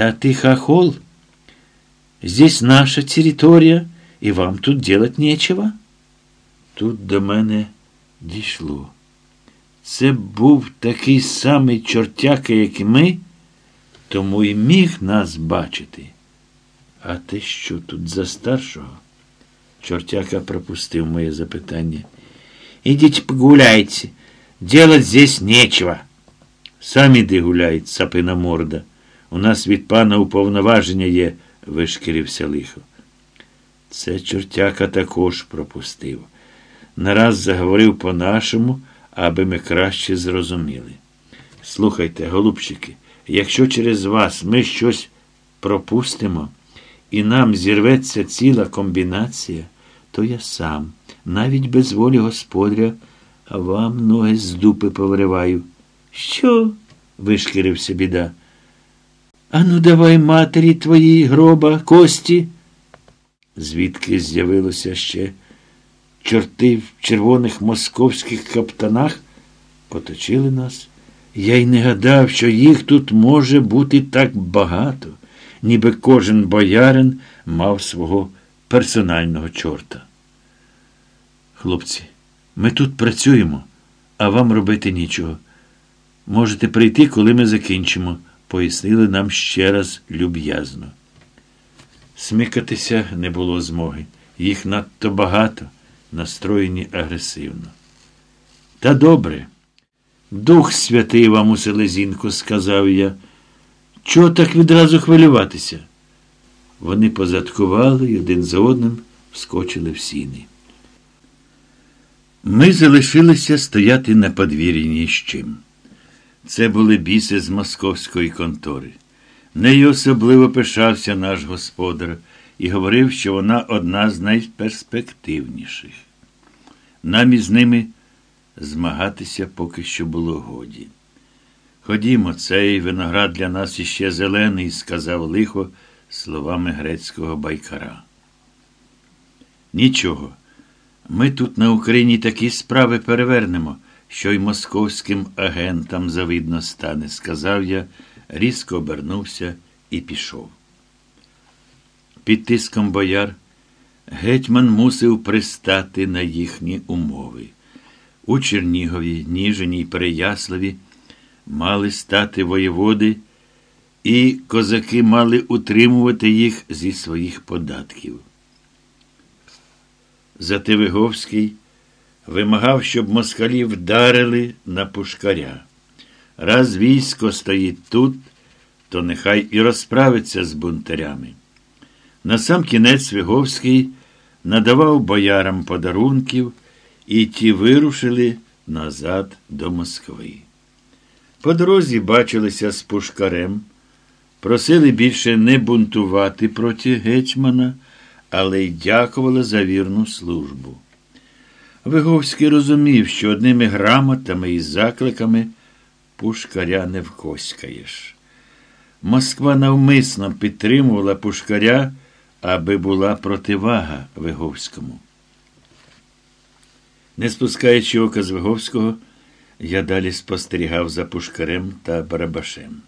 Та ты хохол. Здесь наша территория, и вам тут делать нечего. Тут до мене дійшло. Це був такий самий чортяка, як і ми, тому і міг нас бачити. А ти що тут за старшого? Чортяка пропустив моє запитання. Ідіть погуляйте. Делать здесь нечего. Сам іди гуляй, цапина морда. У нас від пана уповноваження є, вишкірився лихо. Це чортяка також пропустив. Нараз заговорив по-нашому, аби ми краще зрозуміли. Слухайте, голубчики, якщо через вас ми щось пропустимо, і нам зірветься ціла комбінація, то я сам, навіть без волі господаря, вам ноги з дупи повриваю. Що? вишкірився біда. Ану, давай матері твоїй гроба, кості. Звідки з'явилося ще чорти в червоних московських каптанах, поточили нас. Я й не гадав, що їх тут може бути так багато, ніби кожен боярин мав свого персонального чорта. Хлопці, ми тут працюємо, а вам робити нічого. Можете прийти, коли ми закінчимо, пояснили нам ще раз люб'язно. Смикатися не було змоги. Їх надто багато, настроєні агресивно. Та добре. Дух святий вам у селезінку, сказав я. Чого так відразу хвилюватися? Вони позадкували і один за одним вскочили в сіни. Ми залишилися стояти на подвір'ї ні з чим. Це були біси з московської контори. Нею особливо пишався наш господар і говорив, що вона одна з найперспективніших. Нам із ними змагатися поки що було годі. Ходімо, цей виноград для нас іще зелений, сказав лихо словами грецького байкара. Нічого. Ми тут на Україні такі справи перевернемо, що й московським агентам завидно стане, сказав я, різко обернувся і пішов. Під тиском бояр гетьман мусив пристати на їхні умови. У Чернігові, Ніжині й Переяславі мали стати воєводи, і козаки мали утримувати їх зі своїх податків. Зативиговський вимагав, щоб москалі вдарили на пушкаря. Раз військо стоїть тут, то нехай і розправиться з бунтарями. Насам кінець Виговський надавав боярам подарунків, і ті вирушили назад до Москви. По дорозі бачилися з пушкарем, просили більше не бунтувати проти гетьмана, але й дякували за вірну службу. Виговський розумів, що одними грамотами і закликами пушкаря не вкоськаєш. Москва навмисно підтримувала пушкаря, аби була противага Виговському. Не спускаючи ока з Виговського, я далі спостерігав за пушкарем та Барабашем.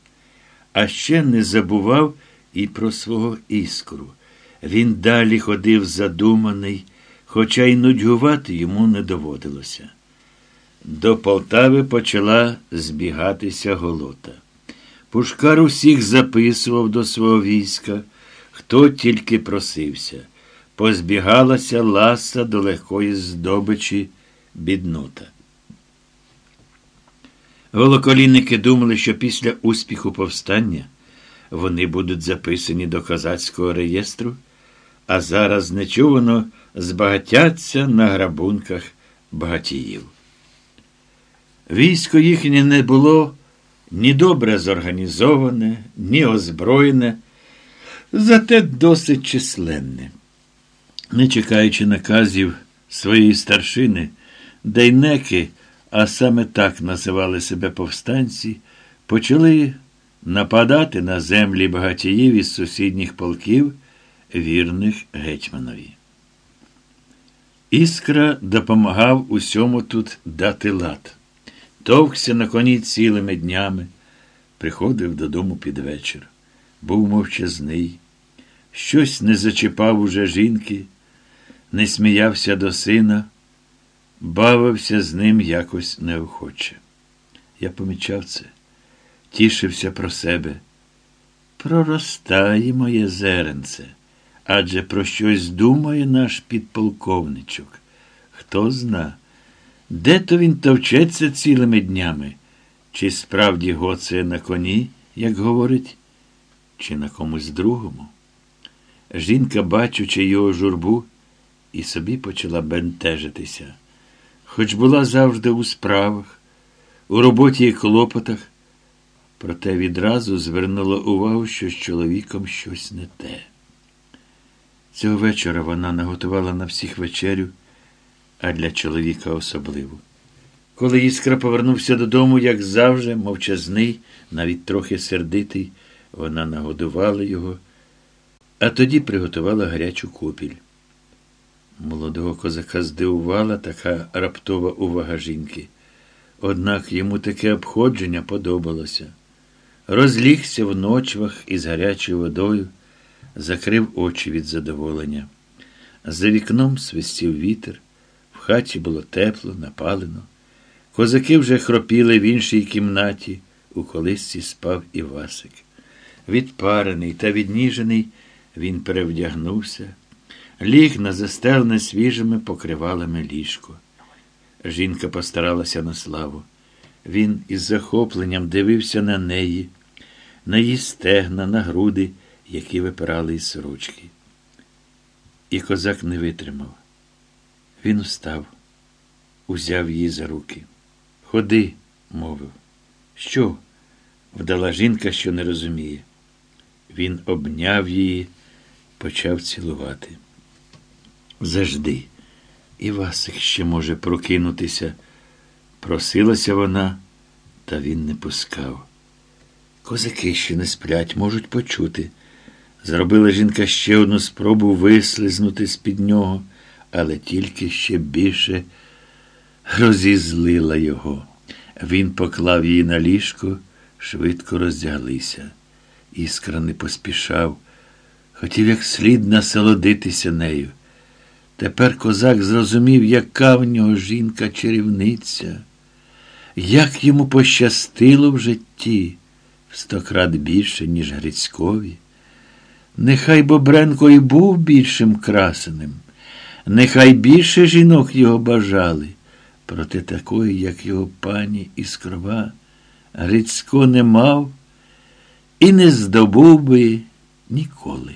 А ще не забував і про свого іскру. Він далі ходив задуманий, хоча й нудьгувати йому не доводилося. До Полтави почала збігатися голота. Пушкар усіх записував до свого війська, хто тільки просився. Позбігалася ласа до легкої здобичі біднота. Волоколінники думали, що після успіху повстання вони будуть записані до козацького реєстру, а зараз нечувано збагатяться на грабунках багатіїв. Військо їхнє не було ні добре зорганізоване, ні озброєне, зате досить численне. Не чекаючи наказів своєї старшини, Дейнеки, а саме так називали себе повстанці, почали нападати на землі багатіїв із сусідніх полків, вірних гетьманові. Іскра допомагав усьому тут дати лад. Товкся на коні цілими днями, приходив додому під вечір. був мовчазний, щось не зачіпав уже жінки, не сміявся до сина, бавився з ним якось неохоче. Я помічав це, тішився про себе. Проростає моє зеренце, адже про щось думає наш підполковничок. Хто зна, де то він товчеться цілими днями, чи справді гоце на коні, як говорить, чи на комусь другому. Жінка, бачучи його журбу, і собі почала бентежитися, хоч була завжди у справах, у роботі і клопотах, проте відразу звернула увагу, що з чоловіком щось не те. Цього вечора вона наготувала на всіх вечерю, а для чоловіка особливо. Коли іскра повернувся додому, як завжди, мовчазний, навіть трохи сердитий, вона нагодувала його, а тоді приготувала гарячу купіль. Молодого козака здивувала така раптова увага жінки. Однак йому таке обходження подобалося. Розлігся в ночвах із гарячою водою, закрив очі від задоволення. За вікном свистів вітер, в хаті було тепло, напалено. Козаки вже хропіли в іншій кімнаті, у колисці спав і Васик. Відпарений та відніжений, він перевдягнувся, ліг на застелене свіжими покривалами ліжко. Жінка постаралася на славу. Він із захопленням дивився на неї, на її стегна, на груди, які випирали із сорочки. І козак не витримав. Він устав, узяв її за руки. Ходи, мовив. Що? вдала жінка, що не розуміє. Він обняв її, почав цілувати. Завжди. І Васик ще може прокинутися. Просилася вона, та він не пускав. Козаки ще не сплять, можуть почути. Зробила жінка ще одну спробу вислизнути з-під нього, але тільки ще більше розізлила його. Він поклав її на ліжко, швидко роздяглися. Іскра не поспішав, хотів як слід насолодитися нею. Тепер козак зрозумів, яка в нього жінка чарівниця, як йому пощастило в житті в стократ більше, ніж Грицькові. Нехай Бобренко і був більшим красеним, нехай більше жінок його бажали, проте такої, як його пані Іскрова, Грицько не мав і не здобув би ніколи.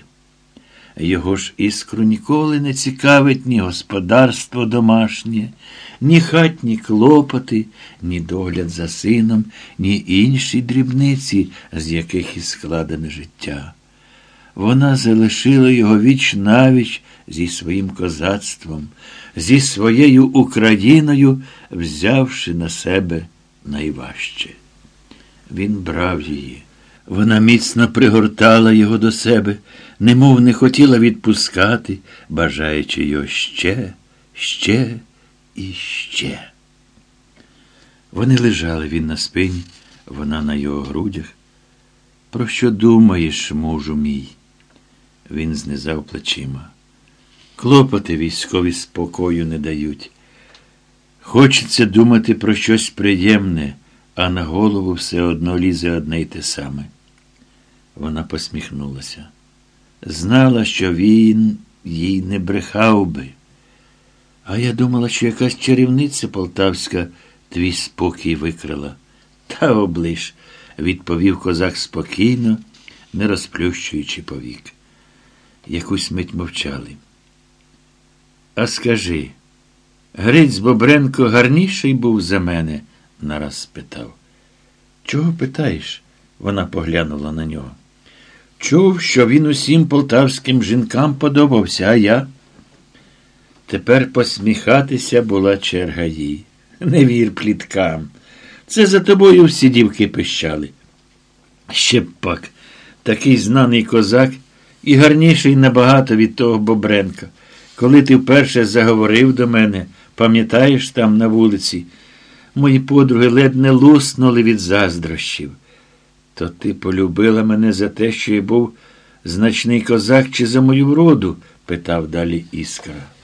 Його ж іскру ніколи не цікавить ні господарство домашнє, ні хатні клопоти, ні догляд за сином, ні інші дрібниці, з яких і складене життя. Вона залишила його віч навіч зі своїм козацтвом, зі своєю Україною, взявши на себе найважче. Він брав її. Вона міцно пригортала його до себе, немов не хотіла відпускати, бажаючи його ще, ще і ще. Вони лежали він на спині, вона на його грудях. Про що думаєш, мужу мій? Він знизав плечима. Клопоти військові спокою не дають. Хочеться думати про щось приємне, а на голову все одно лізе одне й те саме. Вона посміхнулася. Знала, що він їй не брехав би. А я думала, що якась чарівниця полтавська твій спокій викрила. Та облиш, відповів козак спокійно, не розплющуючи повік. Якусь мить мовчали. А скажи, Гриць Бобренко гарніший був за мене? нараз спитав. Чого питаєш? Вона поглянула на нього. Чув, що він усім полтавським жінкам подобався, а я. Тепер посміхатися була черга їй. Не вір пліткам. Це за тобою всі дівки пищали. Ще пак, такий знаний козак і гарніший набагато від того Бобренка. Коли ти вперше заговорив до мене, пам'ятаєш там на вулиці, мої подруги ледь не луснули від заздрощів. То ти полюбила мене за те, що я був значний козак чи за мою вроду? питав далі Іскра.